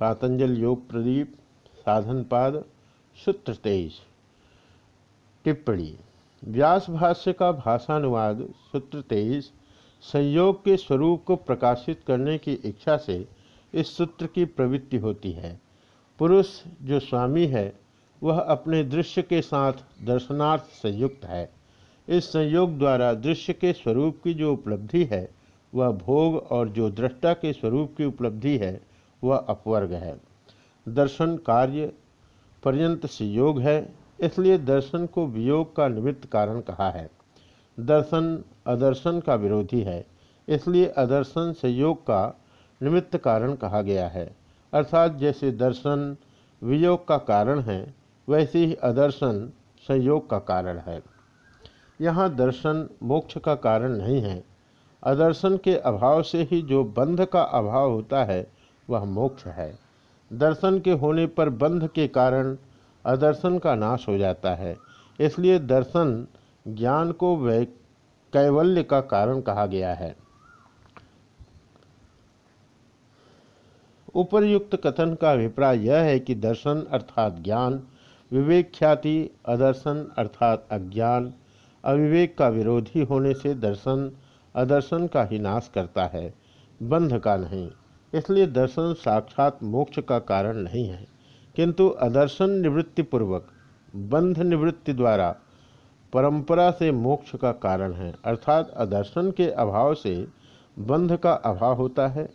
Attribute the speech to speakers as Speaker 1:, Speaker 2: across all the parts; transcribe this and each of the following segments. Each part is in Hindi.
Speaker 1: पातंजल योग प्रदीप साधनपाद सूत्र तेईस टिप्पणी, व्यास भाष्य का भाषानुवाद, सूत्र तेईस संयोग के स्वरूप को प्रकाशित करने की इच्छा से इस सूत्र की प्रवृत्ति होती है। पुरुष जो स्वामी है, वह अपने दृश्य के साथ दर्शनार्थ संयुक्त है। इस संयोग द्वारा दृश्य के स्वरूप की जो उपलब्धि है, वह भोग और जो दृष्टा के स्वरूप की उपलब्धि है वह अपवर्ग है। दर्शन कार्य पर्यंत संयोग है, इसलिए दर्शन को वियोग का निमित्त कारण कहा है। दर्शन अदर्शन का विरोधी है, इसलिए अदर्शन संयोग का निमित्त कारण कहा गया है। अर्थात जैसे दर्शन वियोग का कारण है, वैसे ही अदर्शन संयोग का कारण है। यहाँ दर्शन मोक्ष का कारण नहीं है। अदर्शन के अभाव से ही जो बंध का अभाव होता है वह मोक्ष है। दर्शन के होने पर बंध के कारण अदर्शन का नाश हो जाता है। इसलिए दर्शन ज्ञान को वै कैवल्य का कारण कहा गया है। उपरयुक्त कथन का अभिप्राय यह है कि दर्शन अर्थात ज्ञान विवेक ख्याति अदर्शन अर्थात अज्ञान, अविवेक का विरोधी होने से दर्शन अदर्शन का ही नाश करता है, बंध का नहीं। इसलिए दर्शन साक्षात मोक्ष का कारण नहीं है। किंतु अदर्शन निवृत्ति पूर्वक बंध निवृत्ति द्वारा परंपरा से मोक्ष का कारण है। अर्थात अदर्शन के अभाव से बंध का अभाव होता है।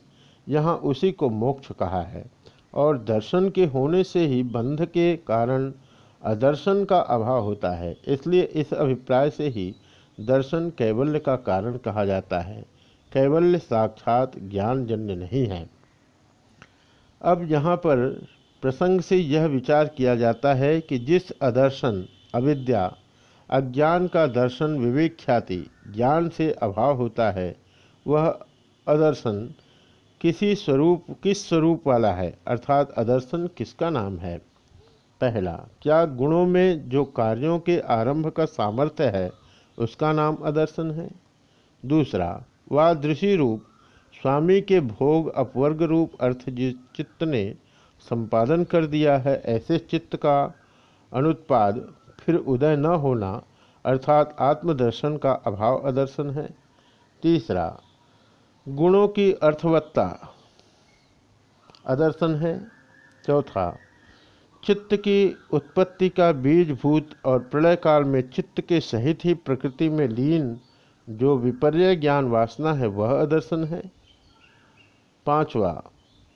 Speaker 1: यहाँ उसी को मोक्ष कहा है। और दर्शन के होने से ही बंध के कारण अदर्शन का अभाव होता है। इसलिए इस अभिप्राय से ही दर्शन कैवल्य का कारण कहा जाता है। कैवल्य साक्षात ज्ञानजन्य नहीं है। अब यहाँ पर प्रसंग से यह विचार किया जाता है कि जिस अदर्शन, अविद्या, अज्ञान का दर्शन विवेक ख्याति ज्ञान से अभाव होता है, वह अदर्शन किसी स्वरूप, किस स्वरूप वाला है? अर्थात अदर्शन किसका नाम है? पहला, क्या गुणों में जो कार्यों के आरंभ का सामर्थ्य है, उसका नाम अदर्शन है? दूसरा वह दृषि रूप, स्वामी के भोग अपवर्ग रूप अर्थ जिस चित्त ने संपादन कर दिया है, ऐसे चित्त का अनुत्पाद फिर उदय न होना अर्थात आत्मदर्शन का अभाव अदर्शन है। तीसरा, गुणों की अर्थवत्ता अदर्शन है। चौथा, चित्त की उत्पत्ति का बीजभूत और प्रलय काल में चित्त के सहित ही प्रकृति में लीन जो विपर्य ज्ञान वासना है, वह अदर्शन है। पांचवा,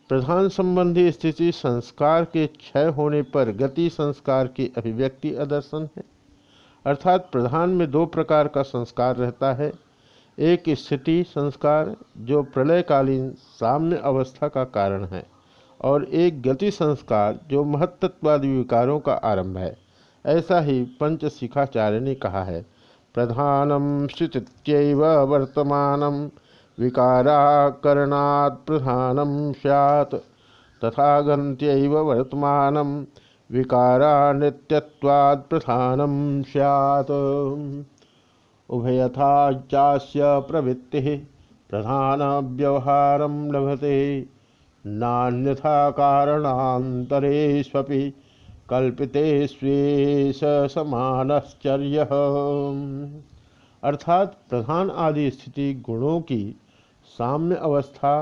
Speaker 1: प्रधान संबंधी स्थिति संस्कार के क्षय होने पर गति संस्कार की अभिव्यक्ति अदर्शन है। अर्थात प्रधान में दो प्रकार का संस्कार रहता है। एक स्थिति संस्कार, जो प्रलयकालीन साम्य अवस्था का कारण है, और एक गति संस्कार, जो महत्त्वादि विकारों का आरंभ है। ऐसा ही पंच शिखाचार्य ने कहा है। प्रधानम स्थित्यव वर्तमान विकाराकरणात् प्रधानम सैत् तथा गंत्यव वर्तमान विकारा नित्यत्वाद प्रधानम सैत् प्रवृत्ति प्रधान व्यवहार लभते, नान्यथा कारणांतरेष्वपि कल्पिते स्वेश अर्थात प्रधान आदि स्थिति गुणों की साम्य अवस्था,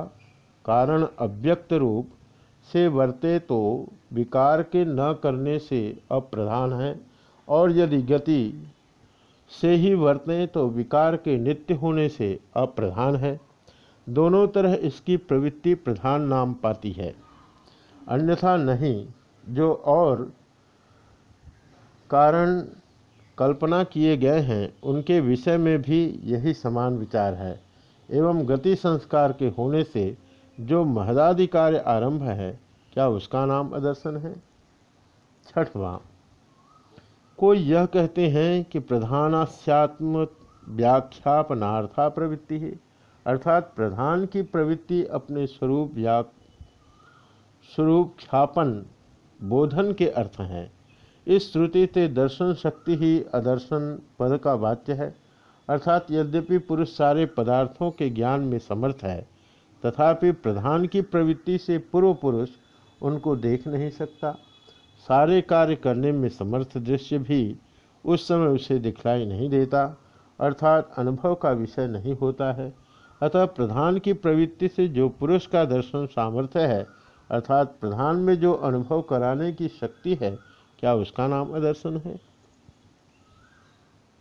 Speaker 1: कारण अव्यक्त रूप से वर्ते तो विकार के न करने से अप्रधान है, और यदि गति से ही वर्तें तो विकार के नित्य होने से अप्रधान है। दोनों तरह इसकी प्रवृत्ति प्रधान नाम पाती है। अन्यथा नहीं, जो और कारण कल्पना किए गए हैं, उनके विषय में भी यही समान विचार है। एवं गति संस्कार के होने से जो महदादि कार्य आरंभ है, क्या उसका नाम अदर्शन है? छठवां। कोई यह कहते हैं कि प्रधानास्यात्म व्याख्यापनार्था प्रवृत्ति है, अर्थात प्रधान की प्रवृत्ति अपने स्वरूप या स्वरूप ख्यापन, बोधन के अर्थ हैं। इस श्रुति से दर्शन शक्ति ही अदर्शन पद का वाच्य है। अर्थात यद्यपि पुरुष सारे पदार्थों के ज्ञान में समर्थ है, तथापि प्रधान की प्रवृत्ति से पूर्व पुरुष उनको देख नहीं सकता। सारे कार्य करने में समर्थ दृश्य भी उस समय उसे दिखलाई नहीं देता, अर्थात अनुभव का विषय नहीं होता है। अतः प्रधान की प्रवृत्ति से जो पुरुष का दर्शन सामर्थ्य है, अर्थात प्रधान में जो अनुभव कराने की शक्ति है क्या उसका नाम अदर्शन है?